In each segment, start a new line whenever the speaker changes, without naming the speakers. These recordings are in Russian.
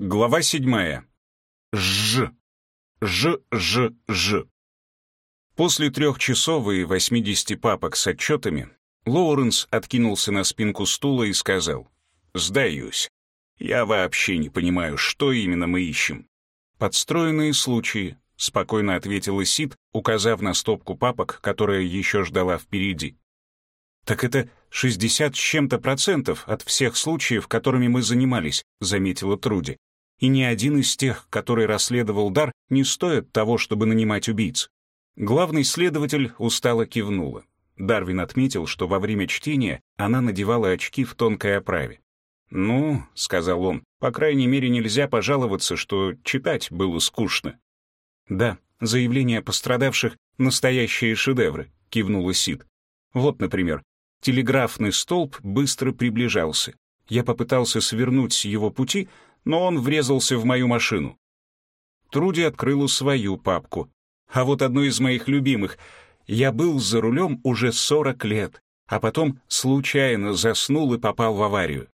Глава седьмая. Ж. Ж, Ж, Ж. После трех часов и восьмидесяти папок с отчетами Лоуренс откинулся на спинку стула и сказал, «Сдаюсь. Я вообще не понимаю, что именно мы ищем». «Подстроенные случаи», — спокойно ответила Сид, указав на стопку папок, которая еще ждала впереди. «Так это 60 с чем-то процентов от всех случаев, которыми мы занимались», — заметила Труди и ни один из тех, который расследовал дар, не стоит того, чтобы нанимать убийц. Главный следователь устало кивнула. Дарвин отметил, что во время чтения она надевала очки в тонкой оправе. «Ну», — сказал он, — «по крайней мере нельзя пожаловаться, что читать было скучно». «Да, заявления пострадавших — настоящие шедевры», — кивнула Сид. «Вот, например, телеграфный столб быстро приближался. Я попытался свернуть с его пути, но он врезался в мою машину. Труди открыла свою папку. А вот одну из моих любимых. Я был за рулем уже 40 лет, а потом случайно заснул и попал в аварию.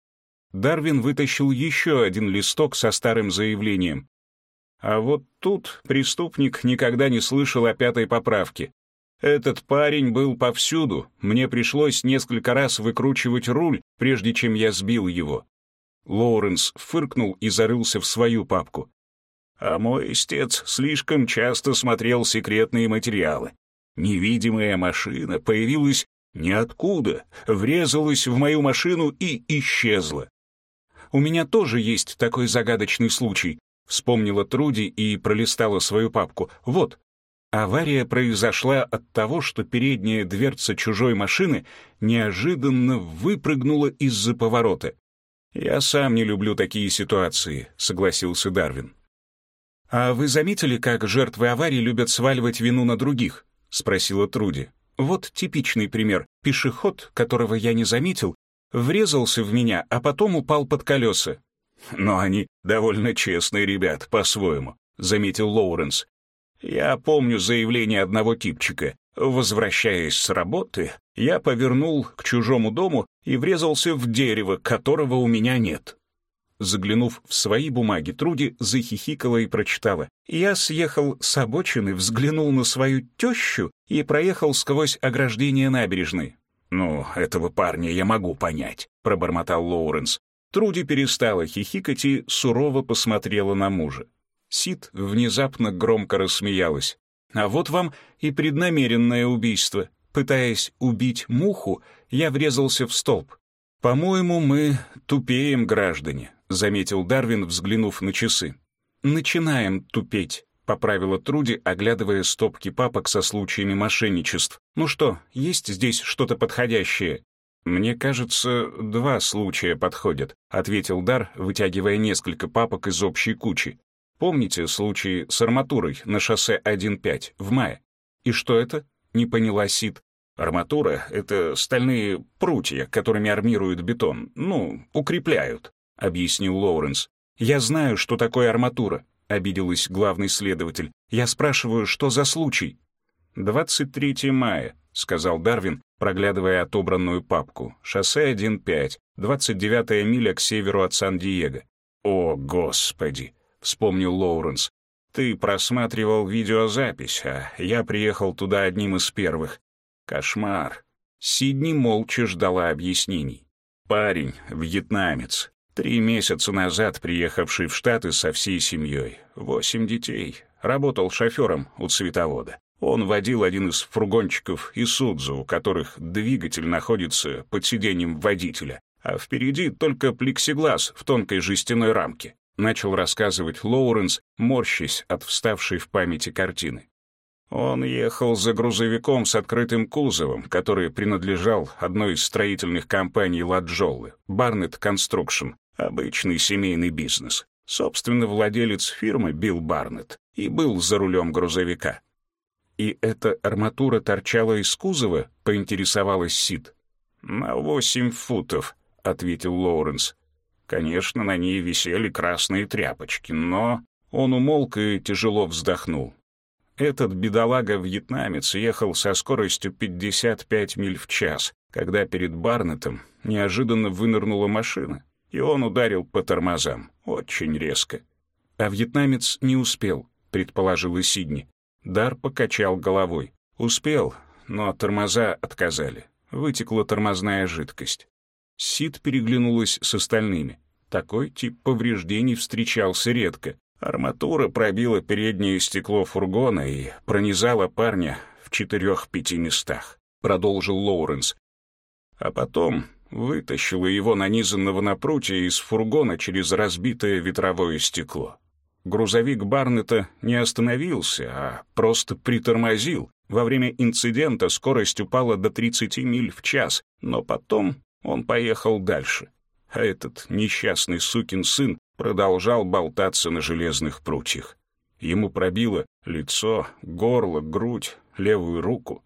Дарвин вытащил еще один листок со старым заявлением. А вот тут преступник никогда не слышал о пятой поправке. Этот парень был повсюду, мне пришлось несколько раз выкручивать руль, прежде чем я сбил его. Лоуренс фыркнул и зарылся в свою папку. А мой истец слишком часто смотрел секретные материалы. Невидимая машина появилась ниоткуда, врезалась в мою машину и исчезла. «У меня тоже есть такой загадочный случай», — вспомнила Труди и пролистала свою папку. «Вот, Авария произошла от того, что передняя дверца чужой машины неожиданно выпрыгнула из-за поворота. «Я сам не люблю такие ситуации», — согласился Дарвин. «А вы заметили, как жертвы аварий любят сваливать вину на других?» — спросила Труди. «Вот типичный пример. Пешеход, которого я не заметил, врезался в меня, а потом упал под колеса».
«Но они довольно честные ребят, по-своему», — заметил Лоуренс. «Я помню заявление одного типчика. Возвращаясь с работы, я повернул к чужому дому и врезался в дерево, которого у меня нет.
Заглянув в свои бумаги, Труди захихикала и прочитала. «Я съехал с обочины, взглянул на свою тещу и проехал сквозь ограждение набережной».
«Ну, этого парня я могу понять», — пробормотал Лоуренс.
Труди перестала хихикать и сурово посмотрела на мужа. Сид внезапно громко рассмеялась. А вот вам и преднамеренное убийство. Пытаясь убить муху, я врезался в столб. «По-моему, мы тупеем, граждане», — заметил Дарвин, взглянув на часы. «Начинаем тупеть», — поправила Труди, оглядывая стопки папок со случаями мошенничеств. «Ну что, есть здесь что-то подходящее?» «Мне кажется, два случая подходят», — ответил Дар, вытягивая несколько папок из общей кучи. Помните случай с арматурой на шоссе 1.5 в мае? И что это? Не поняла Сид.
Арматура — это стальные прутья, которыми армируют бетон. Ну, укрепляют, — объяснил Лоуренс.
«Я знаю, что такое арматура», — обиделась главный следователь. «Я спрашиваю, что за случай?»
«23 мая», — сказал Дарвин, проглядывая отобранную папку. «Шоссе 1.5, 29-я миля к северу от Сан-Диего». «О, Господи!» — вспомнил Лоуренс. «Ты просматривал видеозапись, а я приехал туда одним из первых. Кошмар». Сидни молча ждала объяснений. Парень, вьетнамец, три месяца назад приехавший в Штаты со всей семьей, восемь детей, работал шофером у цветовода. Он водил один из фургончиков Исудзу, у которых двигатель находится под сиденьем водителя, а впереди только плексиглаз в тонкой жестяной рамке начал рассказывать Лоуренс, морщась от вставшей в памяти картины. Он ехал за грузовиком с открытым кузовом, который принадлежал одной из строительных компаний Ладжоллы, Барнетт Construction, обычный семейный бизнес. Собственно, владелец фирмы Билл Барнетт и был за рулем грузовика. «И эта арматура торчала из кузова?» — поинтересовалась Сид. «На восемь футов», — ответил Лоуренс. Конечно, на ней висели красные тряпочки, но... Он умолк и тяжело вздохнул. Этот бедолага-вьетнамец ехал со скоростью 55 миль в час, когда перед Барнетом неожиданно вынырнула машина, и он ударил по тормозам. Очень резко. А вьетнамец не успел, предположил Сидни. Дар покачал головой. Успел, но тормоза отказали. Вытекла тормозная жидкость. Сид переглянулась с остальными. Такой тип повреждений встречался редко. Арматура пробила переднее стекло фургона и пронизала парня в четырех-пяти местах, продолжил Лоуренс. А потом вытащила его нанизанного на прутья из фургона через разбитое ветровое стекло. Грузовик Барнета не остановился, а просто притормозил. Во время инцидента скорость упала до 30 миль в час, но потом он поехал дальше. А этот несчастный сукин сын продолжал болтаться на железных прутьях. Ему пробило лицо, горло, грудь, левую руку.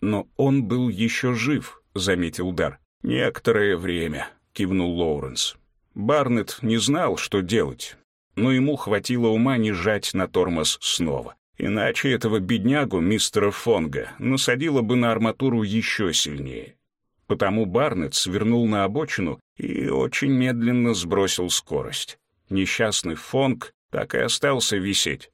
Но он был еще жив, заметил Дар. «Некоторое время», — кивнул Лоуренс. Барнетт не знал, что делать но ему хватило ума не жать на тормоз снова. Иначе этого беднягу, мистера Фонга, насадило бы на арматуру еще сильнее. Потому Барнетт свернул на обочину и очень медленно сбросил скорость. Несчастный Фонг так и остался висеть.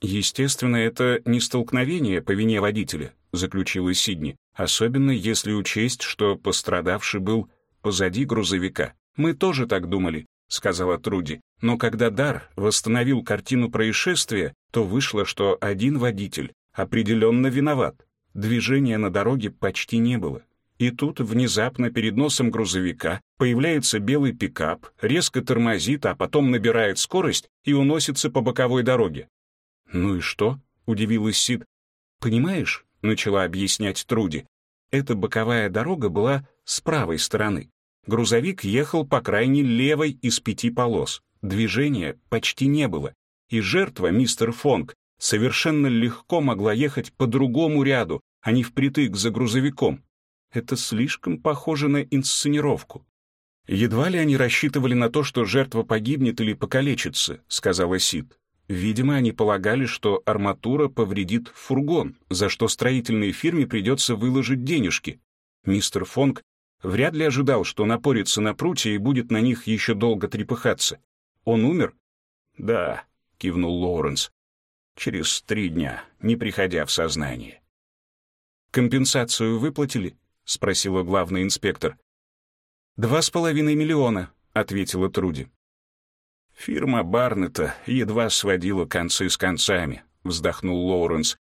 «Естественно, это не столкновение по вине водителя», — заключила Сидни, особенно если учесть, что пострадавший был позади грузовика. «Мы тоже так думали», — сказала Труди. Но когда Дар восстановил картину происшествия, то вышло, что один водитель определенно виноват. Движения на дороге почти не было. И тут внезапно перед носом грузовика появляется белый пикап, резко тормозит, а потом набирает скорость и уносится по боковой дороге. «Ну и что?» — удивилась Сид. «Понимаешь?» — начала объяснять Труди. «Эта боковая дорога была с правой стороны. Грузовик ехал по крайней левой из пяти полос. Движения почти не было, и жертва, мистер Фонг, совершенно легко могла ехать по другому ряду, а не впритык за грузовиком. Это слишком похоже на инсценировку. «Едва ли они рассчитывали на то, что жертва погибнет или покалечится», — сказала Сид. Видимо, они полагали, что арматура повредит фургон, за что строительной фирме придется выложить денежки. Мистер Фонг вряд ли ожидал, что напорится на прутья и будет на них еще долго трепыхаться. Он умер? Да, кивнул Лоуренс. Через три дня, не приходя в сознание. Компенсацию выплатили? Спросила главный инспектор. Два с половиной миллиона, ответила Труди. Фирма Барнета едва сводила концы с концами, вздохнул Лоуренс.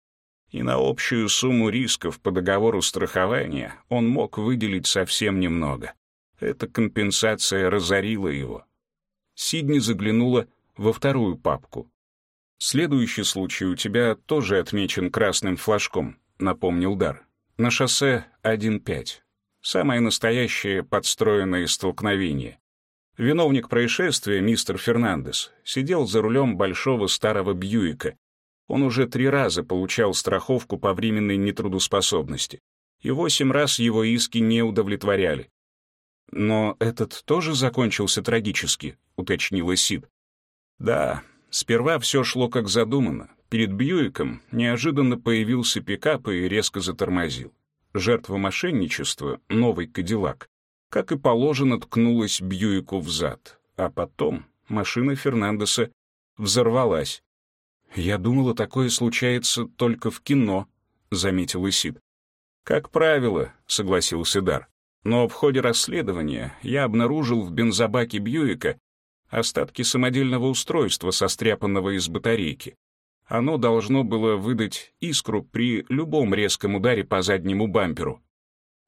И на общую сумму рисков по договору страхования он мог выделить совсем немного. Эта компенсация разорила его. Сидни заглянула во вторую папку. «Следующий случай у тебя тоже отмечен красным флажком», — напомнил Дар. «На шоссе 1.5. Самое настоящее подстроенное столкновение. Виновник происшествия, мистер Фернандес, сидел за рулем большого старого Бьюика. Он уже три раза получал страховку по временной нетрудоспособности, и восемь раз его иски не удовлетворяли. «Но этот тоже закончился трагически», — уточнила Сид. «Да, сперва все шло как задумано. Перед Бьюиком неожиданно появился пикап и резко затормозил. Жертва мошенничества, новый Кадиллак, как и положено, ткнулась Бьюику в зад. А потом машина Фернандеса взорвалась. «Я думала, такое случается только в кино», — заметил Исид. «Как правило», — согласился Дар. Но в ходе расследования я обнаружил в бензобаке Бьюика остатки самодельного устройства, состряпанного из батарейки. Оно должно было выдать искру при любом резком ударе по заднему бамперу.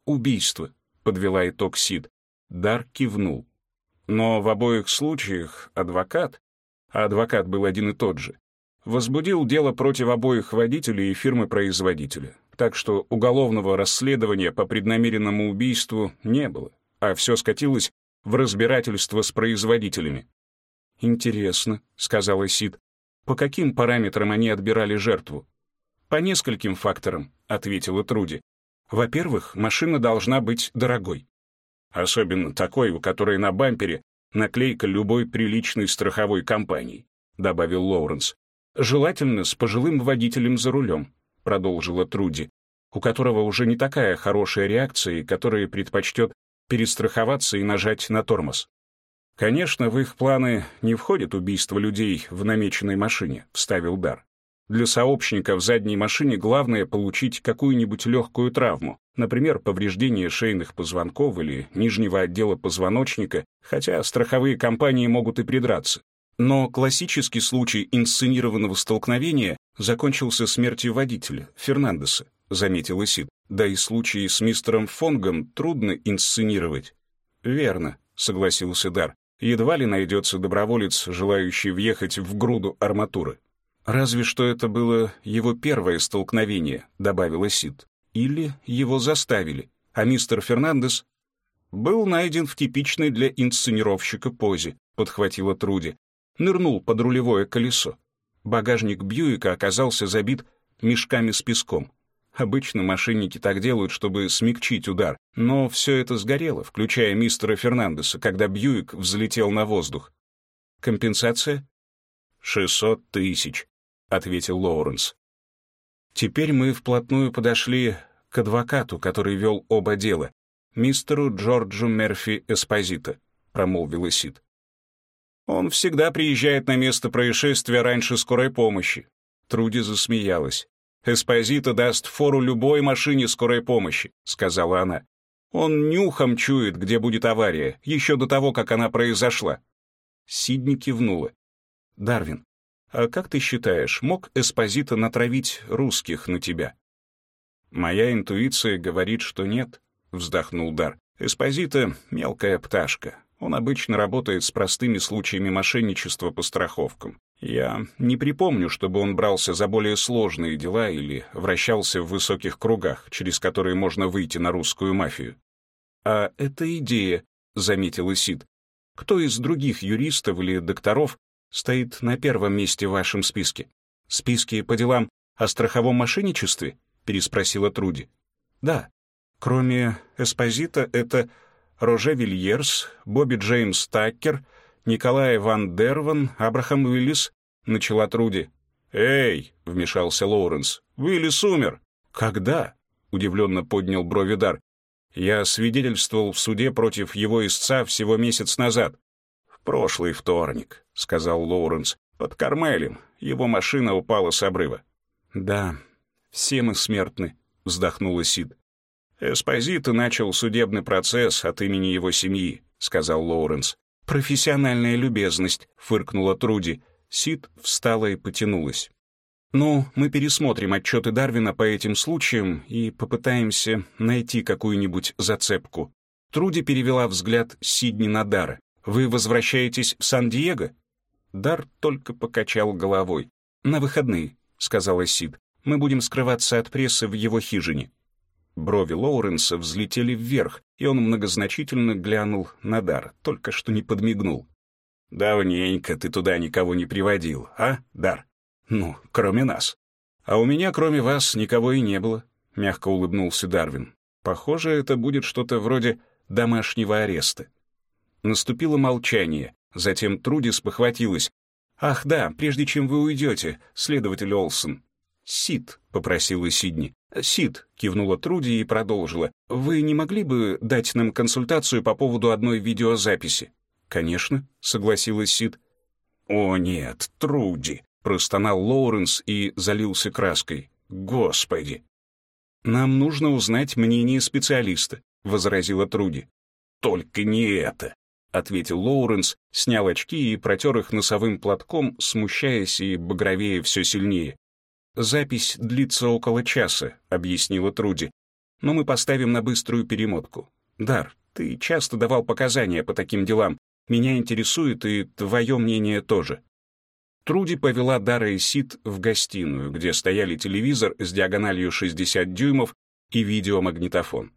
«Убийство», — подвела итог Сид. Дар кивнул. Но в обоих случаях адвокат, а адвокат был один и тот же, возбудил дело против обоих водителей и фирмы-производителя так что уголовного расследования по преднамеренному убийству не было, а все скатилось в разбирательство с производителями. «Интересно», — сказала Сид, — «по каким параметрам они отбирали жертву?» «По нескольким факторам», — ответила Труди. «Во-первых, машина должна быть дорогой. Особенно такой, у которой на бампере наклейка любой приличной страховой компании», — добавил Лоуренс. «Желательно с пожилым водителем за рулем. — продолжила Труди, у которого уже не такая хорошая реакция и который предпочтет перестраховаться и нажать на тормоз.
«Конечно, в их планы не входит убийство людей в намеченной машине», — вставил Дар. «Для сообщника в задней машине главное получить какую-нибудь легкую травму, например, повреждение шейных позвонков или нижнего отдела позвоночника, хотя страховые компании могут и придраться. Но классический случай инсценированного столкновения закончился смертью водителя, Фернандеса, заметил Исид. Да и случаи с мистером Фонгом трудно инсценировать. Верно, согласился Дар едва ли найдется доброволец, желающий въехать в груду арматуры. «Разве что это было его первое столкновение», — добавила Сид. «Или его заставили, а мистер Фернандес был найден в типичной для инсценировщика позе», — подхватила Труди. Нырнул под рулевое колесо. Багажник Бьюика оказался забит мешками с песком. Обычно мошенники так делают, чтобы смягчить удар, но все это сгорело, включая мистера Фернандеса, когда Бьюик взлетел на воздух. Компенсация? «Шестьсот тысяч», — ответил Лоуренс. Теперь мы вплотную подошли к адвокату, который вел оба дела, мистеру Джорджу Мерфи Эспозито, промолвил Сид. Он всегда приезжает на место происшествия раньше скорой помощи. Труди засмеялась. «Эспозито даст фору любой машине скорой помощи», — сказала она. «Он нюхом чует, где будет авария, еще до того, как она произошла». Сидни кивнула. «Дарвин, а как ты считаешь, мог Эспозито натравить русских на тебя?» «Моя интуиция говорит, что нет», — вздохнул Дар. «Эспозито — мелкая пташка. Он обычно работает с простыми случаями мошенничества по страховкам. Я не припомню, чтобы он брался за более сложные дела или вращался в высоких кругах, через которые можно выйти на русскую мафию. «А это идея», — заметил Исид. «Кто из других юристов или докторов стоит на первом месте в вашем списке? Списке по делам о страховом мошенничестве?» — переспросила Труди. «Да. Кроме Эспозита, это Роже Вильерс, Бобби Джеймс Таккер — Николай Ван Дерван, Абрахам Уиллис», — начала Труди. «Эй!» — вмешался Лоуренс. «Уиллис умер!» «Когда?» — удивленно поднял брови Дар. «Я свидетельствовал в суде против его истца всего месяц назад». «В прошлый вторник», — сказал Лоуренс. «Под Кармелем. Его машина упала с обрыва». «Да, все мы смертны», — вздохнула Сид. «Эспозито начал судебный процесс от имени его семьи», — сказал Лоуренс. «Профессиональная любезность», — фыркнула Труди. Сид встала и потянулась. «Ну, мы пересмотрим отчеты Дарвина по этим случаям и попытаемся найти какую-нибудь зацепку». Труди перевела взгляд Сидни на Дара. «Вы возвращаетесь в Сан-Диего?» Дар только покачал головой. «На выходные», — сказала Сид. «Мы будем скрываться от прессы в его хижине». Брови Лоуренса взлетели вверх, и он многозначительно глянул на Дар, только что не подмигнул. «Давненько ты туда никого не приводил, а, Дар? Ну, кроме нас». «А у меня, кроме вас, никого и не было», — мягко улыбнулся Дарвин. «Похоже, это будет что-то вроде домашнего ареста». Наступило молчание, затем Труди спохватилась. «Ах да, прежде чем вы уйдете, следователь Олсон». «Сид», — попросила Сидни. «Сид», — кивнула Труди и продолжила, «вы не могли бы дать нам консультацию по поводу одной видеозаписи?» «Конечно», — согласилась Сид. «О нет, Труди», — простонал Лоуренс и залился краской. «Господи!» «Нам нужно узнать мнение специалиста», — возразила Труди. «Только не это», — ответил Лоуренс, снял очки и протер их носовым платком, смущаясь и багровее все сильнее. «Запись длится около часа», — объяснила Труди. «Но мы поставим на быструю перемотку. Дар, ты часто давал показания по таким делам. Меня интересует и твое мнение тоже». Труди повела Дара и Сид в гостиную, где стояли телевизор с диагональю 60 дюймов и видеомагнитофон.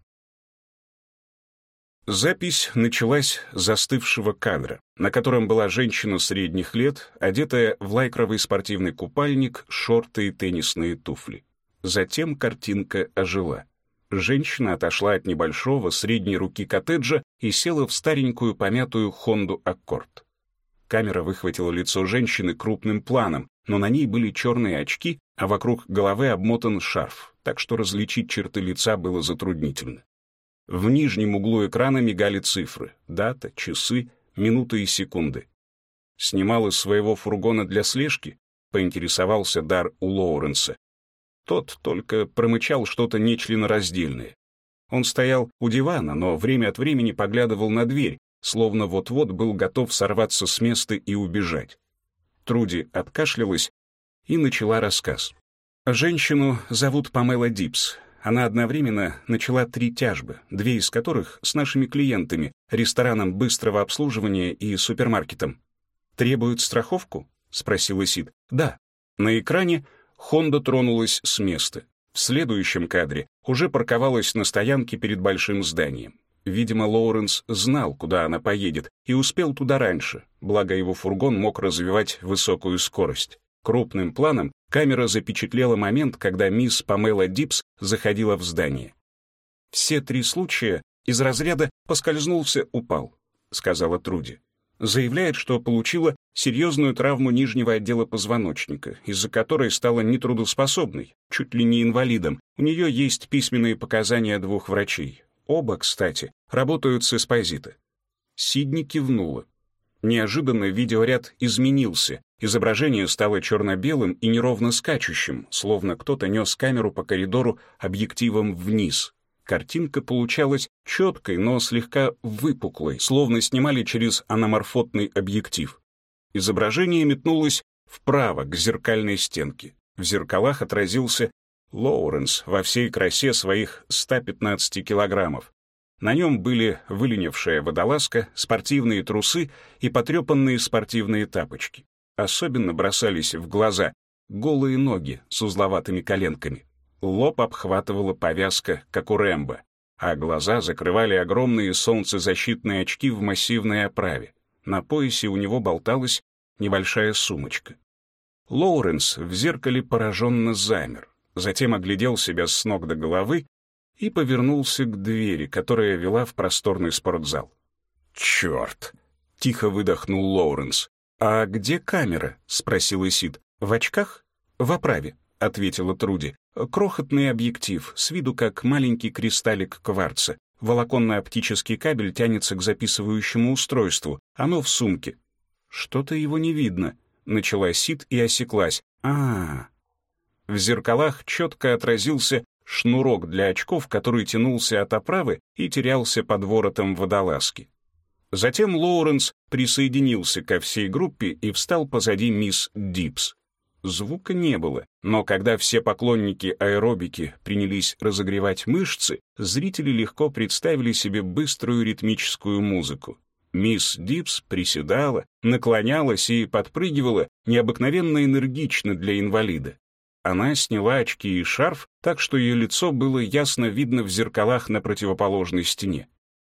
Запись началась застывшего кадра, на котором была женщина средних лет, одетая в лайкровый спортивный купальник, шорты и теннисные туфли. Затем картинка ожила. Женщина отошла от небольшого средней руки коттеджа и села в старенькую помятую Хонду Аккорд. Камера выхватила лицо женщины крупным планом, но на ней были черные очки, а вокруг головы обмотан шарф, так что различить черты лица было затруднительно. В нижнем углу экрана мигали цифры, дата, часы, минуты и секунды. Снимал из своего фургона для слежки, поинтересовался Дар у Лоуренса. Тот только промычал что-то нечленораздельное. Он стоял у дивана, но время от времени поглядывал на дверь, словно вот-вот был готов сорваться с места и убежать. Труди откашлялась и начала рассказ. Женщину зовут Памела Дипс. Она одновременно начала три тяжбы, две из которых с нашими клиентами, рестораном быстрого обслуживания и супермаркетом. «Требуют страховку?» — спросила Сид. «Да». На экране Хонда тронулась с места. В следующем кадре уже парковалась на стоянке перед большим зданием. Видимо, Лоуренс знал, куда она поедет, и успел туда раньше, благо его фургон мог развивать высокую скорость. Крупным планом камера запечатлела момент, когда мисс Памела Дипс заходила в здание. «Все три случая из разряда «поскользнулся, упал», — сказала Труди. Заявляет, что получила серьезную травму нижнего отдела позвоночника, из-за которой стала нетрудоспособной, чуть ли не инвалидом. У нее есть письменные показания двух врачей. Оба, кстати, работают с эспозита. Сидни кивнула. Неожиданно видеоряд изменился. Изображение стало черно-белым и неровно скачущим, словно кто-то нес камеру по коридору объективом вниз. Картинка получалась четкой, но слегка выпуклой, словно снимали через аноморфотный объектив. Изображение метнулось вправо, к зеркальной стенке. В зеркалах отразился Лоуренс во всей красе своих 115 килограммов. На нем были выленившая водолазка, спортивные трусы и потрепанные спортивные тапочки. Особенно бросались в глаза голые ноги с узловатыми коленками. Лоб обхватывала повязка, как у Рэмбо, а глаза закрывали огромные солнцезащитные очки в массивной оправе. На поясе у него болталась небольшая сумочка. Лоуренс в зеркале пораженно замер, затем оглядел себя с ног до головы и повернулся к двери, которая вела в просторный спортзал. «Черт!» — тихо выдохнул Лоуренс. «А где камера?» — спросил Исид. «В очках?» «В оправе», — ответила Труди. «Крохотный объектив, с виду как маленький кристаллик кварца. Волоконный оптический кабель тянется к записывающему устройству. Оно в сумке». «Что-то его не видно», — начала Сид и осеклась. а, -а, -а. В зеркалах четко отразился шнурок для очков, который тянулся от оправы и терялся под воротом водолазки. Затем Лоуренс присоединился ко всей группе и встал позади мисс Дипс. Звука не было, но когда все поклонники аэробики принялись разогревать мышцы, зрители легко представили себе быструю ритмическую музыку. Мисс Дипс приседала, наклонялась и подпрыгивала необыкновенно энергично для инвалида. Она сняла очки и шарф, так что ее лицо было ясно видно в зеркалах на противоположной стене.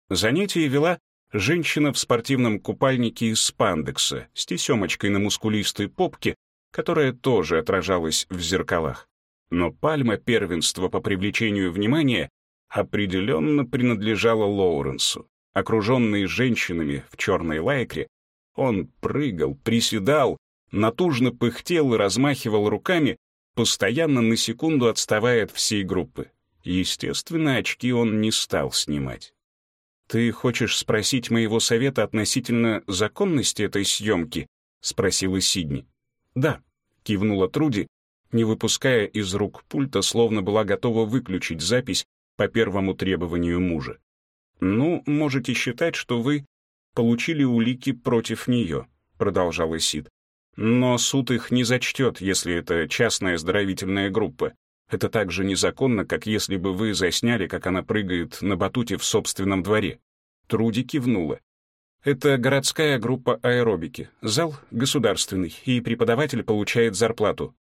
Занятие вела женщина в спортивном купальнике из спандекса с тесемочкой на мускулистой попке, которая тоже отражалась в зеркалах. Но пальма первенства по привлечению внимания определенно принадлежала Лоуренсу. Окруженный женщинами в черной лайкре, он прыгал, приседал, натужно пыхтел и размахивал руками, постоянно на секунду отставая от всей группы. Естественно, очки он не стал снимать. «Ты хочешь спросить моего совета относительно законности этой съемки?» — спросила Сидни. «Да», — кивнула Труди, не выпуская из рук пульта, словно была готова выключить запись по первому требованию мужа. «Ну, можете считать, что вы получили улики против нее», — продолжала Сид. Но суд их не зачтет, если это частная оздоровительная группа. Это так же незаконно, как если бы вы засняли, как она прыгает на батуте в собственном дворе. Труди кивнула. Это городская группа аэробики. Зал государственный, и преподаватель получает зарплату.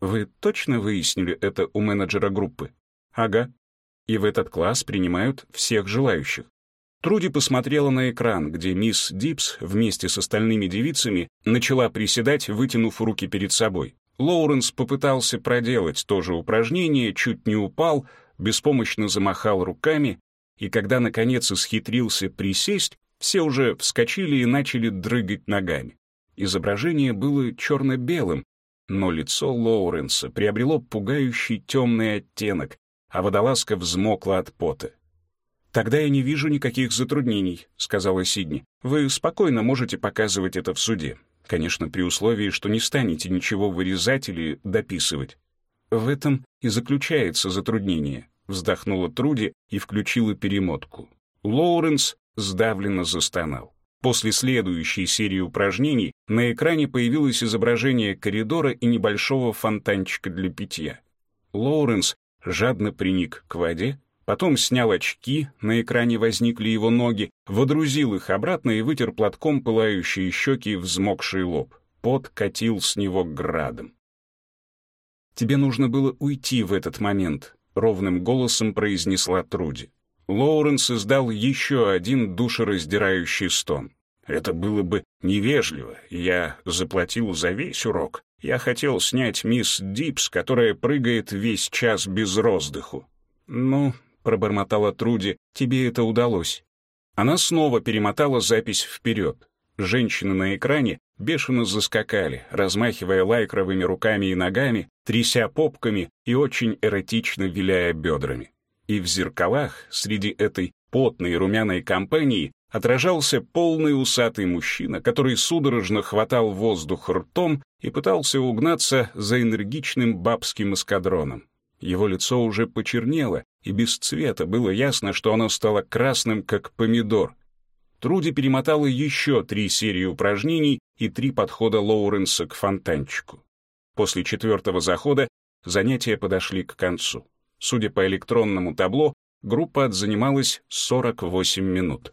Вы точно выяснили это у менеджера группы? Ага. И в этот класс принимают всех желающих. Труди посмотрела на экран, где мисс Дипс вместе с остальными девицами начала приседать, вытянув руки перед собой. Лоуренс попытался проделать то же упражнение, чуть не упал, беспомощно замахал руками, и когда, наконец, исхитрился присесть, все уже вскочили и начали дрыгать ногами. Изображение было черно-белым, но лицо Лоуренса приобрело пугающий темный оттенок, а водолазка взмокла от пота. «Тогда я не вижу никаких затруднений», — сказала Сидни. «Вы спокойно можете показывать это в суде. Конечно, при условии, что не станете ничего вырезать или дописывать». «В этом и заключается затруднение», — вздохнула Труди и включила перемотку. Лоуренс сдавленно застонал. После следующей серии упражнений на экране появилось изображение коридора и небольшого фонтанчика для питья. Лоуренс жадно приник к воде, Потом снял очки, на экране возникли его ноги, водрузил их обратно и вытер платком пылающие щеки и взмокший лоб. Пот катил с него градом. «Тебе нужно было уйти в этот момент», — ровным голосом произнесла Труди. Лоуренс издал еще один душераздирающий стон. «Это было бы невежливо. Я заплатил за весь урок. Я хотел снять мисс Дипс, которая прыгает весь час без роздыху». «Ну, пробормотала Труди, — «тебе это удалось». Она снова перемотала запись вперед. Женщины на экране бешено заскакали, размахивая лайкровыми руками и ногами, тряся попками и очень эротично виляя бедрами. И в зеркалах среди этой потной румяной компании отражался полный усатый мужчина, который судорожно хватал воздух ртом и пытался угнаться за энергичным бабским эскадроном. Его лицо уже почернело, и без цвета было ясно, что оно стало красным, как помидор. Труди перемотала еще три серии упражнений и три подхода Лоуренса к фонтанчику. После четвертого захода занятия подошли к концу. Судя по электронному табло, группа отзанималась 48 минут.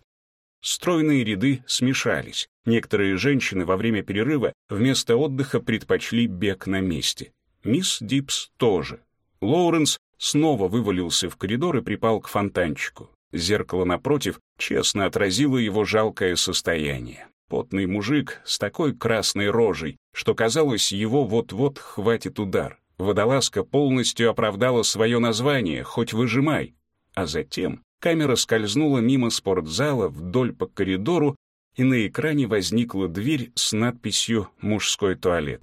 Стройные ряды смешались. Некоторые женщины во время перерыва вместо отдыха предпочли бег на месте. Мисс Дипс тоже. Лоуренс снова вывалился в коридор и припал к фонтанчику. Зеркало напротив честно отразило его жалкое состояние. Потный мужик с такой красной рожей, что казалось, его вот-вот хватит удар. Водолазка полностью оправдала свое название, хоть выжимай. А затем камера скользнула мимо спортзала вдоль по коридору, и на экране возникла дверь с надписью «Мужской туалет».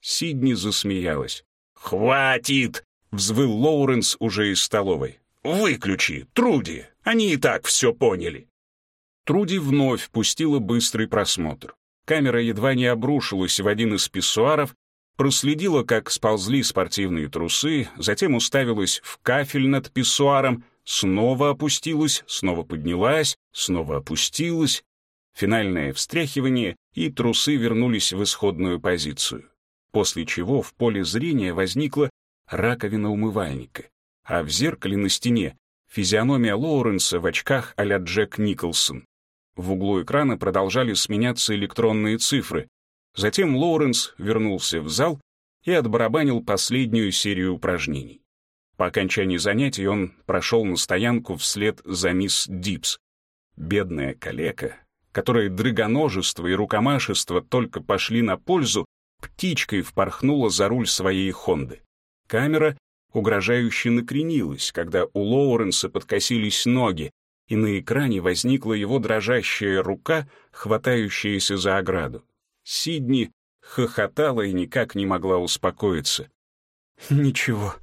Сидни засмеялась. «Хватит!» Взвыл Лоуренс уже из столовой. «Выключи, Труди! Они и так все поняли!» Труди вновь пустила быстрый просмотр. Камера едва не обрушилась в один из писсуаров, проследила, как сползли спортивные трусы, затем уставилась в кафель над писсуаром, снова опустилась, снова поднялась, снова опустилась. Финальное встряхивание, и трусы вернулись в исходную позицию. После чего в поле зрения возникла раковина умывальника, а в зеркале на стене физиономия Лоуренса в очках а-ля Джек Николсон. В углу экрана продолжали сменяться электронные цифры. Затем Лоуренс вернулся в зал и отбарабанил последнюю серию упражнений. По окончании занятий он прошел на стоянку вслед за мисс Дипс. Бедная калека, которой драгоножество и рукомашество только пошли на пользу, птичкой впорхнула за руль своей Хонды. Камера угрожающе накренилась, когда у Лоуренса подкосились ноги, и на экране возникла его дрожащая рука, хватающаяся за ограду. Сидни хохотала и никак не могла успокоиться. «Ничего,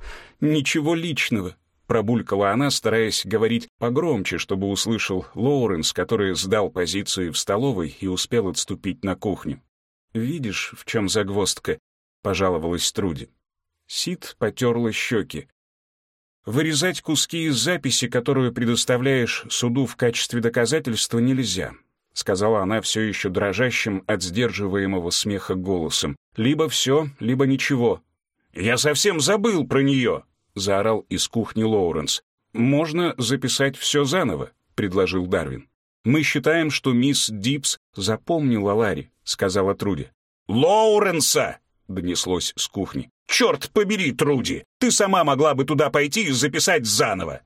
ничего личного», — пробулькала она, стараясь говорить погромче, чтобы услышал Лоуренс, который сдал позиции в столовой и успел отступить на кухню. «Видишь, в чем загвоздка?» — пожаловалась Труди. Сид потерла щеки. Вырезать куски из записи, которую предоставляешь суду в качестве доказательства, нельзя, сказала она все еще дрожащим от сдерживаемого смеха голосом. Либо все, либо ничего. Я совсем забыл про нее, заорал из кухни Лоуренс. Можно записать все заново, предложил Дарвин. Мы считаем, что мисс Дипс запомнила Ларри, сказала Труди. Лоуренса! донеслось с кухни. «Черт побери, Труди! Ты сама могла бы туда пойти и записать заново!»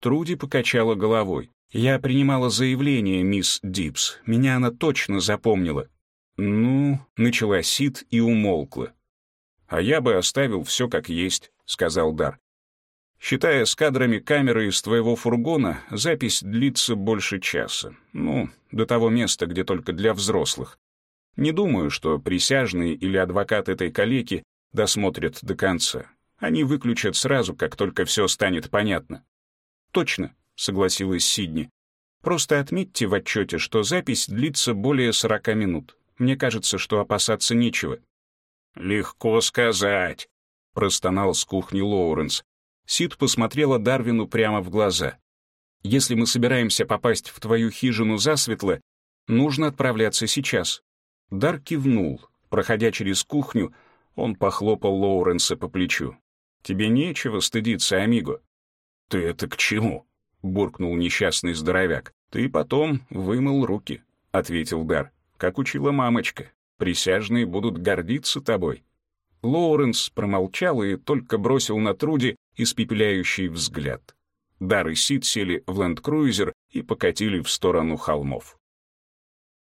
Труди покачала головой. «Я принимала заявление, мисс Дипс. Меня она точно запомнила». «Ну...» — начала Сид и умолкла. «А я бы оставил все как есть», — сказал Дар. «Считая с кадрами камеры из твоего фургона, запись длится больше часа. Ну, до того места, где только для взрослых. Не думаю, что присяжный или адвокат этой калеки досмотрят до конца. Они выключат сразу, как только все станет понятно. Точно, — согласилась Сидни. «Просто отметьте в отчете, что запись длится более 40 минут. Мне кажется, что опасаться нечего».
«Легко сказать», — простонал с кухни Лоуренс.
Сид посмотрела Дарвину прямо в глаза. «Если мы собираемся попасть в твою хижину засветло, нужно отправляться сейчас». Дар кивнул. Проходя через кухню, он похлопал Лоуренса по плечу. «Тебе нечего стыдиться, Амиго».
«Ты это к чему?» — буркнул несчастный здоровяк.
«Ты потом вымыл руки», — ответил Дар. «Как учила мамочка. Присяжные будут гордиться тобой». Лоуренс промолчал и только бросил на Труди испепеляющий взгляд. Дар и Сид сели в ленд-круизер и покатили в сторону холмов.